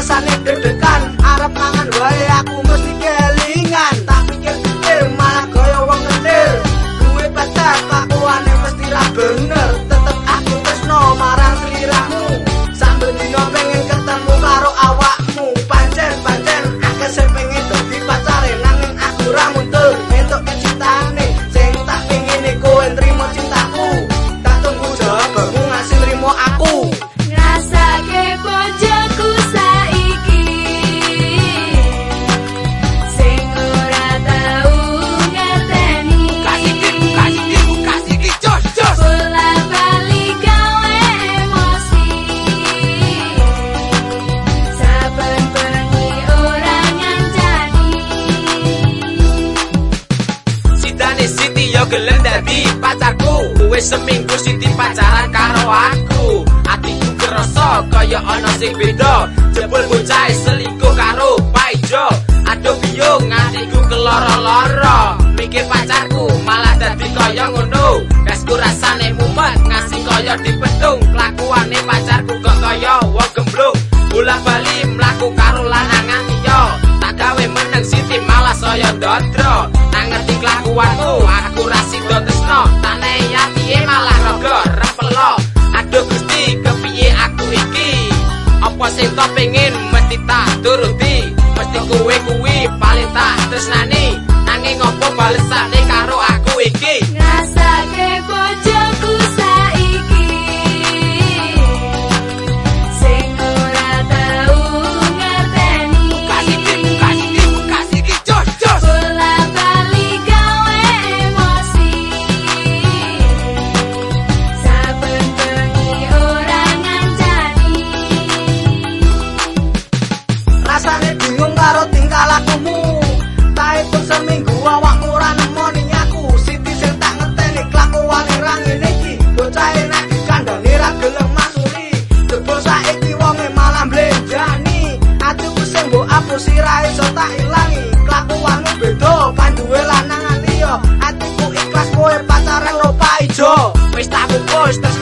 pasan entre wis seminggu siti pacaran karo aku. Atiku kerasa kaya ana sing beda. Jebul bocah selingkuh karo paijo. Aduh biyung atiku keloro-loro. Mikir pacarku malah dadi kaya ngono. Gasku rasane mumet ngasih kaya dipendung. Kelakuane pacarku kok kaya wong gemblung. Bola bali mlaku karo lanangan liya tak gawe meneng siti malah saya ndodro. Nang ngerti kelakuanmu aku rasido tresno Toro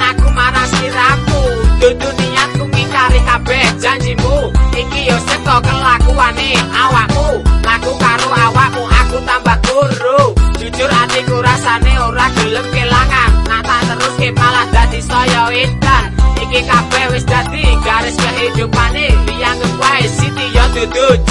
tresnaku marang siraku. Dudu niatku ngingkari kabeh. Janjimu iki yo seko kelakuane awakmu. Laku karo awakmu aku tambah guru. Jujur atiku rasane ora gelem kelangan. Nak tak terus ke malah dadi saya edan. Iki kabeh wis dadi garis kehidupane. Liyang wae siti yo dudu